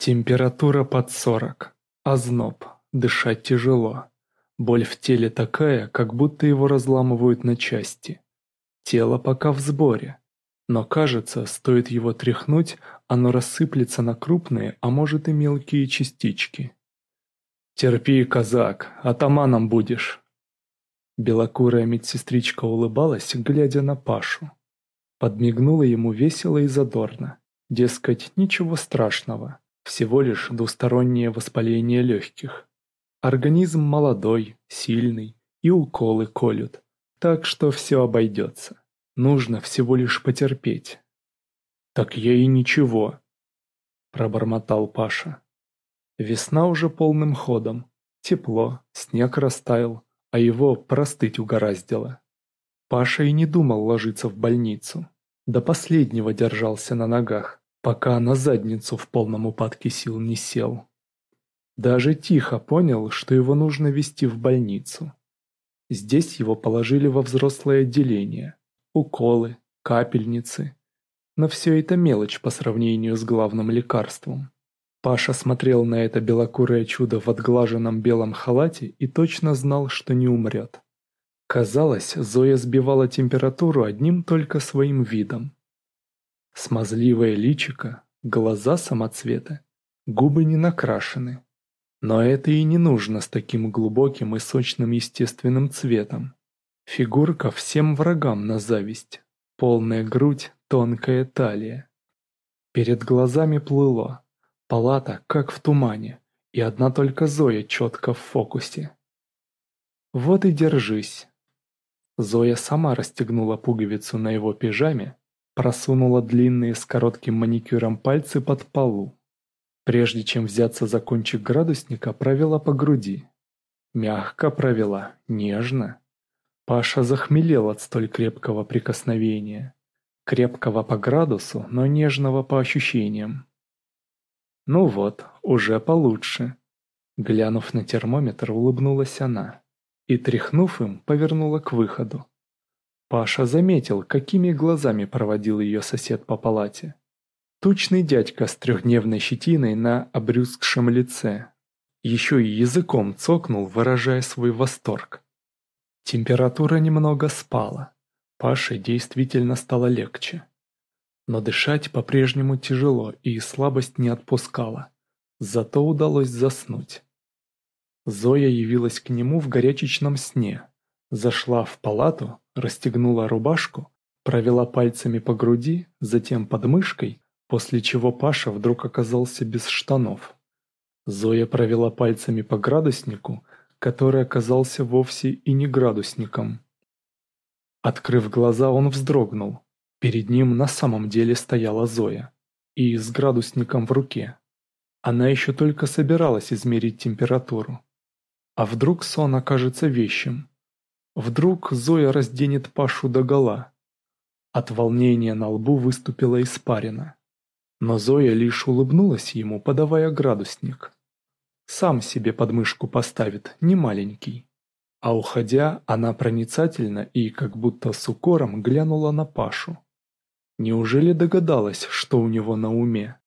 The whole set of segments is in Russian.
Температура под сорок, озноб, дышать тяжело. Боль в теле такая, как будто его разламывают на части. Тело пока в сборе, но кажется, стоит его тряхнуть, оно рассыплется на крупные, а может и мелкие частички. «Терпи, казак, атаманом будешь!» Белокурая медсестричка улыбалась, глядя на Пашу. Подмигнула ему весело и задорно. Дескать, ничего страшного, всего лишь двустороннее воспаление легких. Организм молодой, сильный, и уколы колют, так что все обойдется. Нужно всего лишь потерпеть. «Так я и ничего», — пробормотал Паша. Весна уже полным ходом. Тепло, снег растаял, а его простыть угораздило. Паша и не думал ложиться в больницу. До последнего держался на ногах, пока на задницу в полном упадке сил не сел. Даже тихо понял, что его нужно везти в больницу. Здесь его положили во взрослое отделение. Уколы, капельницы. Но все это мелочь по сравнению с главным лекарством. Паша смотрел на это белокурое чудо в отглаженном белом халате и точно знал, что не умрет. Казалось, Зоя сбивала температуру одним только своим видом. Смазливое личико, глаза самоцвета, губы не накрашены. Но это и не нужно с таким глубоким и сочным естественным цветом. Фигурка всем врагам на зависть. Полная грудь, тонкая талия. Перед глазами плыло. Палата, как в тумане, и одна только Зоя четко в фокусе. Вот и держись. Зоя сама расстегнула пуговицу на его пижаме, просунула длинные с коротким маникюром пальцы под полу. Прежде чем взяться за кончик градусника, провела по груди. Мягко провела, нежно. Паша захмелел от столь крепкого прикосновения. Крепкого по градусу, но нежного по ощущениям. Ну вот, уже получше. Глянув на термометр, улыбнулась она и, тряхнув им, повернула к выходу. Паша заметил, какими глазами проводил ее сосед по палате. Тучный дядька с трехдневной щетиной на обрюзгшем лице. Еще и языком цокнул, выражая свой восторг. Температура немного спала. Паше действительно стало легче. Но дышать по-прежнему тяжело и слабость не отпускала. Зато удалось заснуть. Зоя явилась к нему в горячечном сне. Зашла в палату, расстегнула рубашку, провела пальцами по груди, затем под мышкой, после чего Паша вдруг оказался без штанов. Зоя провела пальцами по градуснику, который оказался вовсе и не градусником. Открыв глаза, он вздрогнул. Перед ним на самом деле стояла Зоя. И с градусником в руке. Она еще только собиралась измерить температуру. А вдруг сон окажется вещим? Вдруг Зоя разденет Пашу догола? От волнения на лбу выступила испарина. Но Зоя лишь улыбнулась ему, подавая градусник. Сам себе подмышку поставит, не маленький. А уходя, она проницательно и как будто с укором глянула на Пашу. Неужели догадалась, что у него на уме?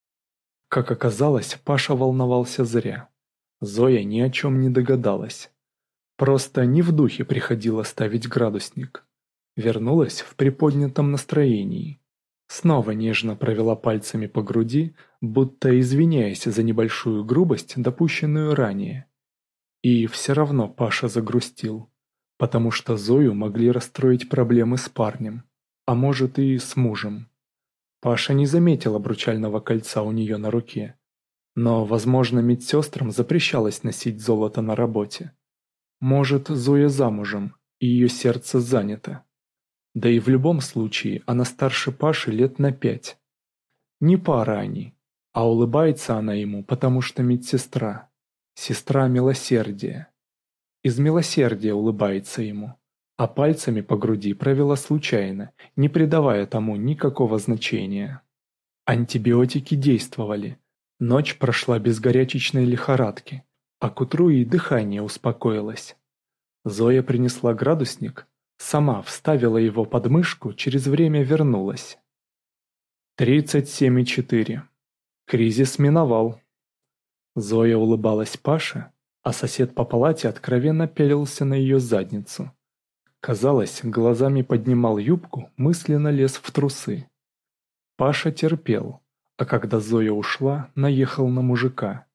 Как оказалось, Паша волновался зря. Зоя ни о чем не догадалась. Просто не в духе приходила ставить градусник. Вернулась в приподнятом настроении. Снова нежно провела пальцами по груди, будто извиняясь за небольшую грубость, допущенную ранее. И все равно Паша загрустил, потому что Зою могли расстроить проблемы с парнем, а может и с мужем. Паша не заметил обручального кольца у нее на руке, но, возможно, медсестрам запрещалось носить золото на работе. Может, Зоя замужем, и ее сердце занято. Да и в любом случае она старше Паши лет на пять. Не пара они, а улыбается она ему, потому что медсестра. Сестра милосердия. Из милосердия улыбается ему, а пальцами по груди провела случайно, не придавая тому никакого значения. Антибиотики действовали, Ночь прошла без горячечной лихорадки, а к утру и дыхание успокоилось. Зоя принесла градусник, сама вставила его под мышку, через время вернулась. 37,4. Кризис миновал. Зоя улыбалась Паше, а сосед по палате откровенно пялился на ее задницу. Казалось, глазами поднимал юбку, мысленно лез в трусы. Паша терпел, а когда Зоя ушла, наехал на мужика.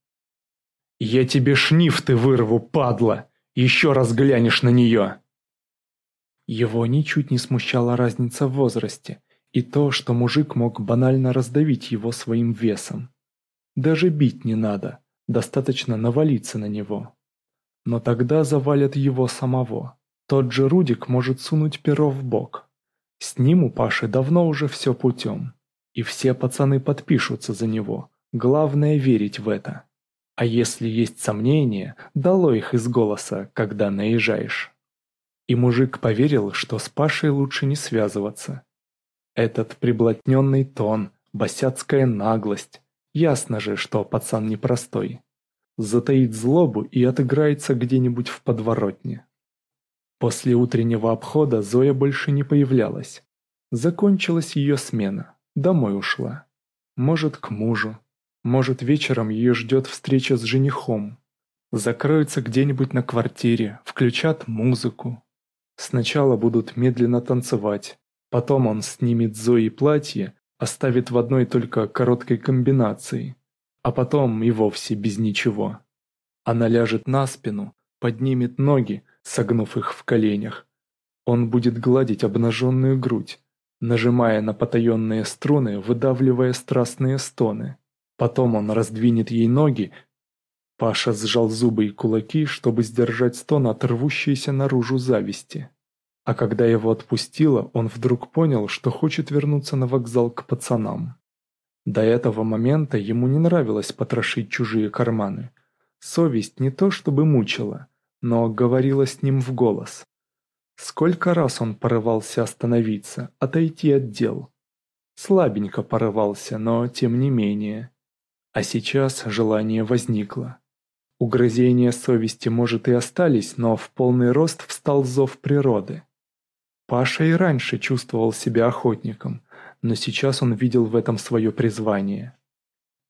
«Я тебе шнифты вырву, падла! Еще раз глянешь на нее!» Его ничуть не смущала разница в возрасте и то, что мужик мог банально раздавить его своим весом. Даже бить не надо, достаточно навалиться на него. Но тогда завалят его самого. Тот же Рудик может сунуть перо в бок. С ним у Паши давно уже все путем. И все пацаны подпишутся за него. Главное верить в это. А если есть сомнения, дало их из голоса, когда наезжаешь. И мужик поверил, что с Пашей лучше не связываться. Этот приблотненный тон, босяцкая наглость. Ясно же, что пацан непростой. Затаит злобу и отыграется где-нибудь в подворотне. После утреннего обхода Зоя больше не появлялась. Закончилась ее смена. Домой ушла. Может, к мужу. Может, вечером ее ждет встреча с женихом. Закроются где-нибудь на квартире, включат музыку. Сначала будут медленно танцевать, потом он снимет Зои платье, оставит в одной только короткой комбинации, а потом и вовсе без ничего. Она ляжет на спину, поднимет ноги, согнув их в коленях. Он будет гладить обнаженную грудь, нажимая на потаенные струны, выдавливая страстные стоны. Потом он раздвинет ей ноги. Паша сжал зубы и кулаки, чтобы сдержать стон от рвущейся наружу зависти. А когда его отпустило, он вдруг понял, что хочет вернуться на вокзал к пацанам. До этого момента ему не нравилось потрошить чужие карманы. Совесть не то чтобы мучила, но говорила с ним в голос. Сколько раз он порывался остановиться, отойти от дел. Слабенько порывался, но тем не менее. А сейчас желание возникло. Угрызения совести, может, и остались, но в полный рост встал зов природы. Паша и раньше чувствовал себя охотником, но сейчас он видел в этом свое призвание.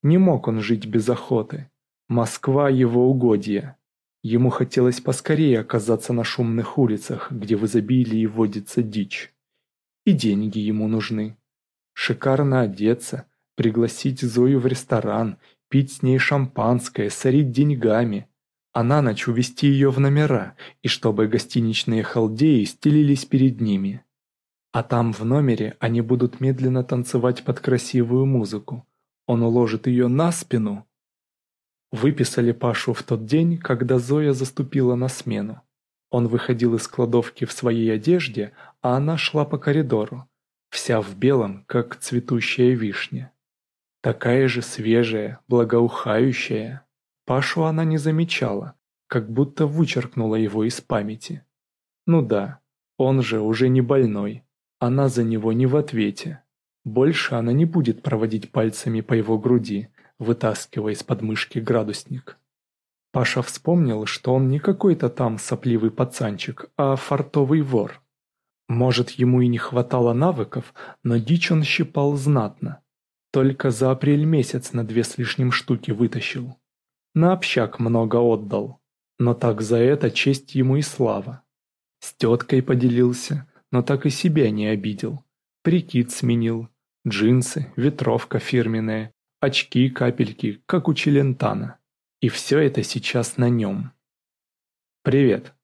Не мог он жить без охоты. Москва – его угодье. Ему хотелось поскорее оказаться на шумных улицах, где в изобилии водится дичь. И деньги ему нужны. Шикарно одеться, пригласить Зою в ресторан, пить с ней шампанское, сорить деньгами. А на ночь увести ее в номера, и чтобы гостиничные халдеи стелились перед ними. А там в номере они будут медленно танцевать под красивую музыку. Он уложит ее на спину, Выписали Пашу в тот день, когда Зоя заступила на смену. Он выходил из кладовки в своей одежде, а она шла по коридору, вся в белом, как цветущая вишня. Такая же свежая, благоухающая. Пашу она не замечала, как будто вычеркнула его из памяти. Ну да, он же уже не больной, она за него не в ответе. Больше она не будет проводить пальцами по его груди, вытаскивая из подмышки градусник. Паша вспомнил, что он не какой-то там сопливый пацанчик, а фартовый вор. Может, ему и не хватало навыков, но дичь он щипал знатно. Только за апрель месяц на две с лишним штуки вытащил. На общак много отдал, но так за это честь ему и слава. С теткой поделился, но так и себя не обидел. Прикид сменил, джинсы, ветровка фирменная, очки, капельки, как у Челентана. И все это сейчас на нем. «Привет».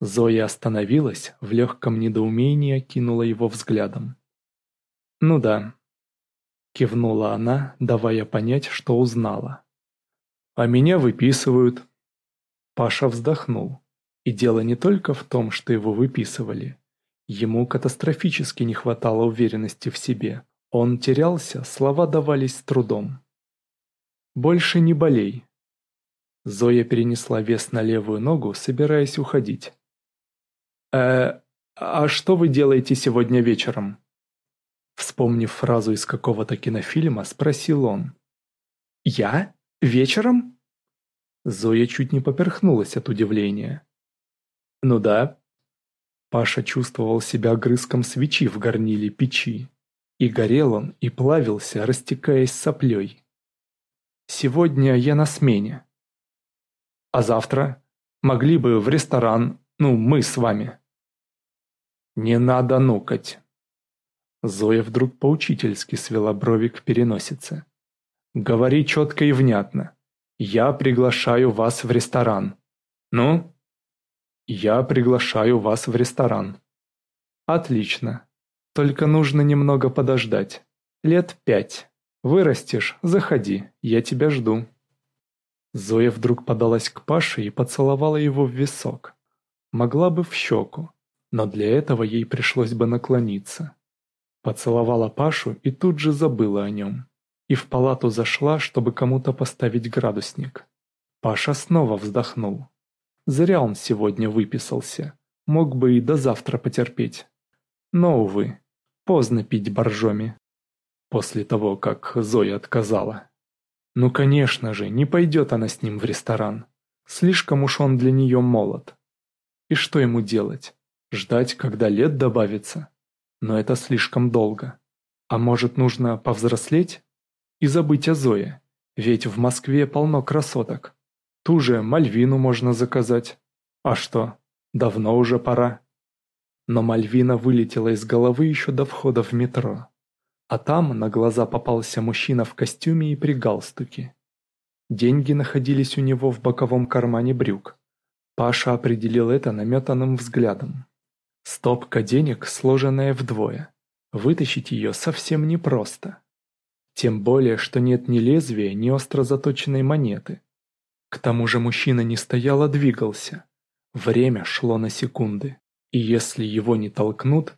Зоя остановилась, в легком недоумении окинула его взглядом. «Ну да», — кивнула она, давая понять, что узнала. «А меня выписывают». Паша вздохнул. И дело не только в том, что его выписывали. Ему катастрофически не хватало уверенности в себе. Он терялся, слова давались с трудом. «Больше не болей». Зоя перенесла вес на левую ногу, собираясь уходить. «Э, а что вы делаете сегодня вечером?» Вспомнив фразу из какого-то кинофильма, спросил он. «Я? Вечером?» Зоя чуть не поперхнулась от удивления. «Ну да». Паша чувствовал себя грызком свечи в горниле печи. И горел он, и плавился, растекаясь соплей. Сегодня я на смене. А завтра? Могли бы в ресторан, ну, мы с вами. Не надо нукать. Зоя вдруг поучительски свела брови к переносице. Говори четко и внятно. Я приглашаю вас в ресторан. Ну? Я приглашаю вас в ресторан. Отлично. Только нужно немного подождать. Лет пять. Вырастешь, заходи, я тебя жду. Зоя вдруг подалась к Паше и поцеловала его в висок. Могла бы в щеку, но для этого ей пришлось бы наклониться. Поцеловала Пашу и тут же забыла о нем. И в палату зашла, чтобы кому-то поставить градусник. Паша снова вздохнул. Зря он сегодня выписался. Мог бы и до завтра потерпеть. Но, увы, поздно пить боржоми. После того, как Зоя отказала. Ну, конечно же, не пойдет она с ним в ресторан. Слишком уж он для нее молод. И что ему делать? Ждать, когда лет добавится? Но это слишком долго. А может, нужно повзрослеть? И забыть о Зое. Ведь в Москве полно красоток. Ту же Мальвину можно заказать. А что, давно уже пора. Но Мальвина вылетела из головы еще до входа в метро. А там на глаза попался мужчина в костюме и при галстуке. Деньги находились у него в боковом кармане брюк. Паша определил это наметанным взглядом. Стопка денег, сложенная вдвое. Вытащить ее совсем непросто. Тем более, что нет ни лезвия, ни остро заточенной монеты. К тому же мужчина не стоял, а двигался. Время шло на секунды. И если его не толкнут...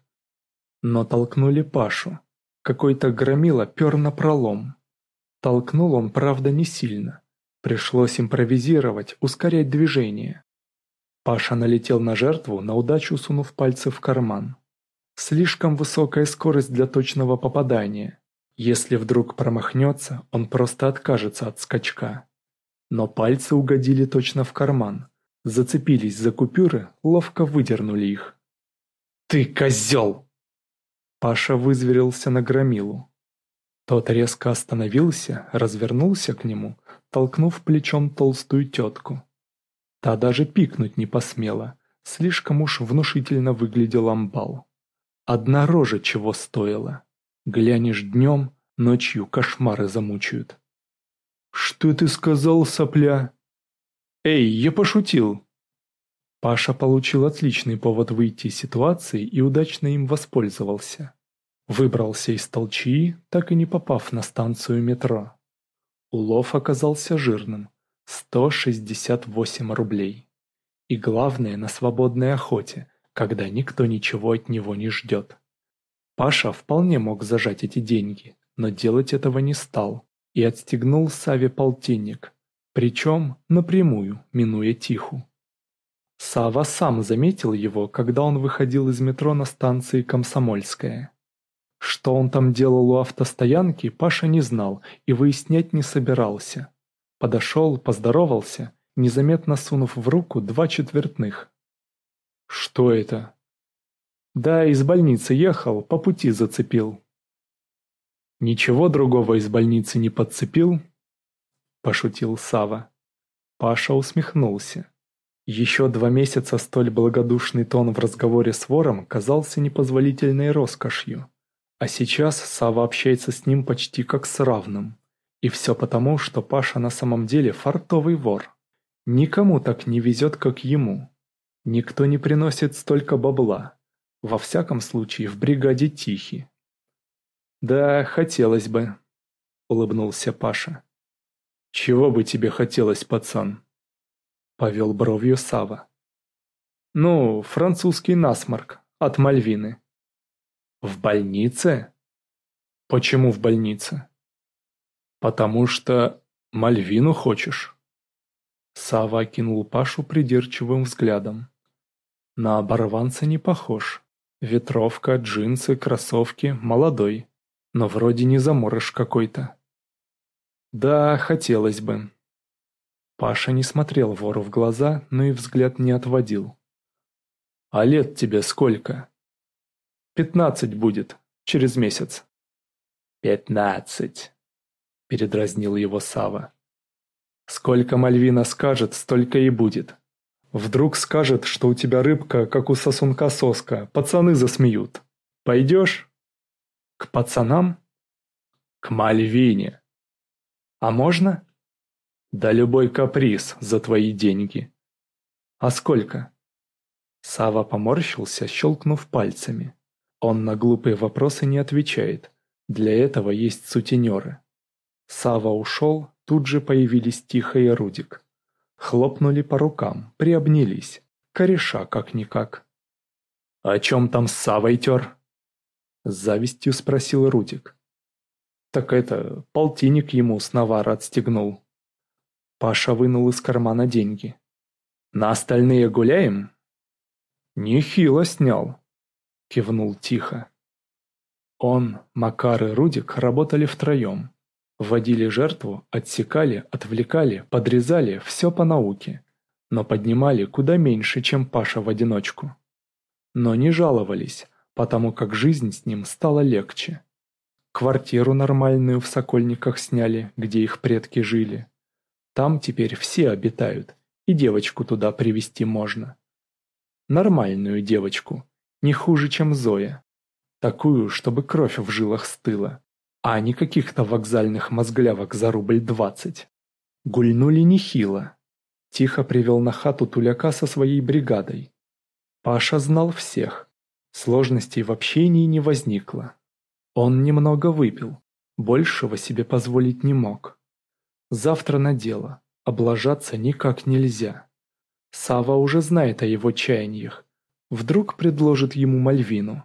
Но толкнули Пашу. Какой-то громила пер на пролом. Толкнул он, правда, не сильно. Пришлось импровизировать, ускорять движение. Паша налетел на жертву, на удачу сунув пальцы в карман. Слишком высокая скорость для точного попадания. Если вдруг промахнется, он просто откажется от скачка. Но пальцы угодили точно в карман. Зацепились за купюры, ловко выдернули их. «Ты козел!» Паша вызверился на громилу. Тот резко остановился, развернулся к нему, толкнув плечом толстую тетку. Та даже пикнуть не посмела, слишком уж внушительно выглядел амбал. Одна рожа чего стоила. Глянешь днем, ночью кошмары замучают. «Что ты сказал, сопля?» «Эй, я пошутил!» Паша получил отличный повод выйти из ситуации и удачно им воспользовался. Выбрался из толчии, так и не попав на станцию метро. Улов оказался жирным – 168 рублей. И главное на свободной охоте, когда никто ничего от него не ждет. Паша вполне мог зажать эти деньги, но делать этого не стал и отстегнул Саве полтинник, причем напрямую, минуя Тиху. Сава сам заметил его, когда он выходил из метро на станции Комсомольская. Что он там делал у автостоянки, Паша не знал и выяснять не собирался. Подошел, поздоровался, незаметно сунув в руку два четвертных. «Что это?» «Да, из больницы ехал, по пути зацепил». «Ничего другого из больницы не подцепил?» Пошутил Сава. Паша усмехнулся. Еще два месяца столь благодушный тон в разговоре с вором казался непозволительной роскошью. А сейчас Сава общается с ним почти как с равным. И все потому, что Паша на самом деле фартовый вор. Никому так не везет, как ему. Никто не приносит столько бабла. Во всяком случае, в бригаде Тихи. «Да, хотелось бы», — улыбнулся Паша. «Чего бы тебе хотелось, пацан?» — повел бровью Сава. «Ну, французский насморк, от Мальвины». «В больнице?» «Почему в больнице?» «Потому что Мальвину хочешь?» Сава окинул Пашу придирчивым взглядом. На оборванца не похож. Ветровка, джинсы, кроссовки, молодой но вроде не заморыш какой-то. Да, хотелось бы. Паша не смотрел вору в глаза, но и взгляд не отводил. «А лет тебе сколько?» «Пятнадцать будет, через месяц». «Пятнадцать», — передразнил его Сава. Сколько Мальвина скажет, столько и будет. Вдруг скажет, что у тебя рыбка, как у сосунка соска, пацаны засмеют. Пойдешь? К пацанам? К Мальвине. А можно? Да любой каприз за твои деньги. А сколько? Сава поморщился, щелкнув пальцами. Он на глупые вопросы не отвечает. Для этого есть сутенеры. Сава ушел, тут же появились Тихо и Рудик. Хлопнули по рукам, приобнялись. Кореша как-никак. «О чем там с Савой тер?» С завистью спросил Рудик. «Так это, полтинник ему с навара отстегнул». Паша вынул из кармана деньги. «На остальные гуляем?» «Нехило снял», — кивнул тихо. Он, Макар и Рудик работали втроем. Вводили жертву, отсекали, отвлекали, подрезали, все по науке. Но поднимали куда меньше, чем Паша в одиночку. Но не жаловались, потому как жизнь с ним стала легче. Квартиру нормальную в Сокольниках сняли, где их предки жили. Там теперь все обитают, и девочку туда привести можно. Нормальную девочку, не хуже, чем Зоя. Такую, чтобы кровь в жилах стыла, а не каких-то вокзальных мозглявок за рубль двадцать. Гульнули нехило. Тихо привел на хату Туляка со своей бригадой. Паша знал всех. Сложностей в общении не возникло. Он немного выпил, большего себе позволить не мог. Завтра на дело, облажаться никак нельзя. Сава уже знает о его чаяниях. Вдруг предложит ему Мальвину.